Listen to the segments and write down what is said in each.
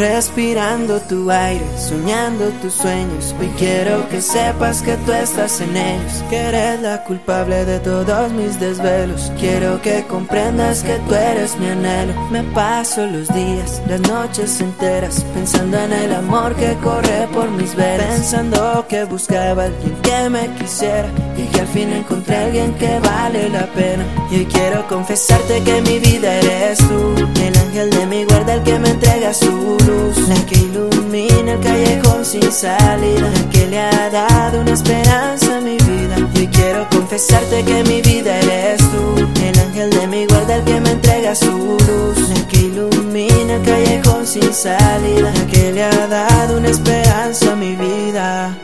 Respirando tu aire, soñando tus sueños. Hoy quiero que sepas que tú estás en ellos. Que eres la culpable de todos mis desvelos. Quiero que comprendas que tú eres mi anhelo. Me paso los días, las noches enteras, pensando en el amor que corre por mis venas. Pensando que buscaba alguien que me quisiera. Y que al fin encontré a alguien que vale la pena. Y hoy quiero confesarte que mi vida eres tú. El ángel de mi guarda, el que me entrega su la que ilumina el callejón sin salida, la que le ha dado una esperanza a mi vida. Y quiero confesarte que mi vida eres tú, el ángel de mi guarda, el que me entrega su luz, la que ilumina el callejón sin salida, la que le ha dado una esperanza a mi vida.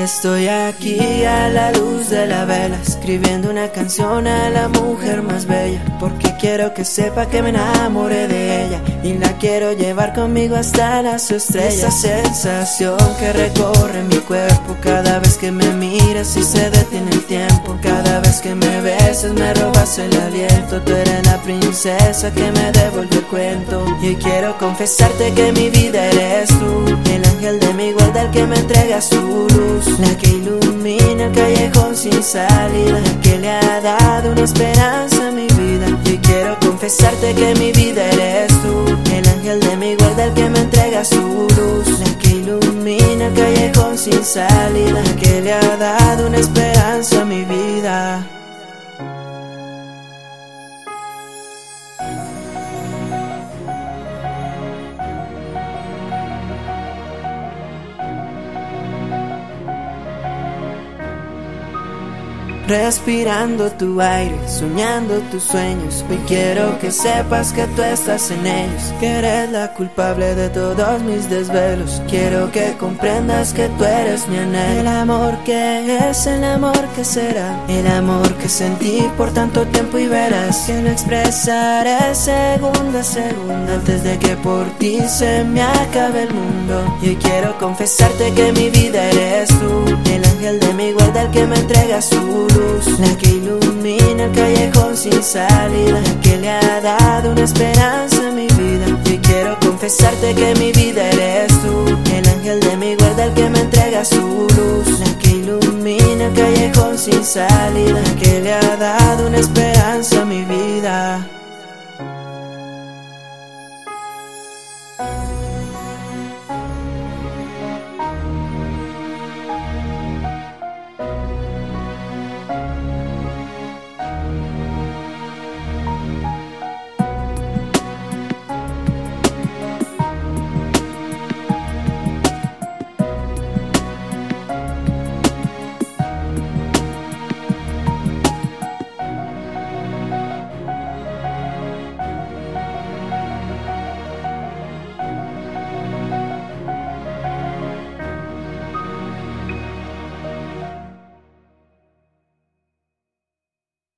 Estoy aquí a la luz de la vela, escribiendo una canción a la mujer más bella, porque quiero que sepa que me enamoré de ella y la quiero llevar conmigo hasta las estrellas. Esa sensación que recorre mi cuerpo cada vez que me miras y se detiene el tiempo, cada vez que me besas me robas el aliento, tú eres la princesa que me devolvió el cuento y hoy quiero confesarte que mi vida eres tú, el ángel de mi que me entrega su luz la que ilumina el callejón sin salida, la que le ha dado una esperanza a mi vida. Y quiero confesarte que mi vida eres tú, el ángel de mi guarda, el que me entrega su luz, la que ilumina el callejón sin salida. Respirando tu aire, soñando tus sueños. Hoy quiero que sepas que tú estás en ellos. Que eres la culpable de todos mis desvelos. Quiero que comprendas que tú eres mi anhelo. El amor que es, el amor que será. El amor que sentí por tanto tiempo y verás que lo expresaré segunda a segunda. Antes de que por ti se me acabe el mundo. Y hoy quiero confesarte que mi vida eres tú. Ángel de mi guarda, el que me entrega su luz. La que ilumina el callejón sin salida, la que le ha dado una esperanza a mi vida. Y quiero confesarte que mi vida eres tú, el ángel de mi guarda, el que me entrega su luz, la que ilumina el callejón sin salida, la que le ha dado una esperanza a mi vida.